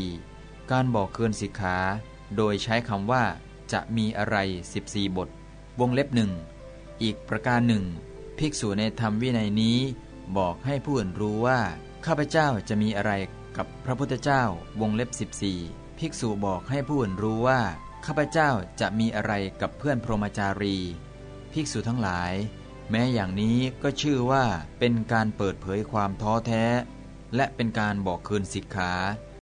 4. การบอกคืนสิกขา โดยใช้คำว่า จะมีอะไร 14 บท วงเล็บหนึ่งอีกประการหนึ่ง ภิกษุในธรรมวินัยนี้ บอกให้ผู้อื่นรู้ว่า ข้าพเจ้าจะมีอะไรกับพระพุทธเจ้า วงเล็บ 14 ภิกษุบอกให้ผู้อื่นรู้ว่า ข้าพเจ้าจะมีอะไรกับเพื่อนพรหมจารี ภิกษุทั้งหลาย แม้อย่างนี้ก็ชื่อว่าเป็นการเปิดเผยความท้อแท้ และเป็นการบอกคืนสิกขา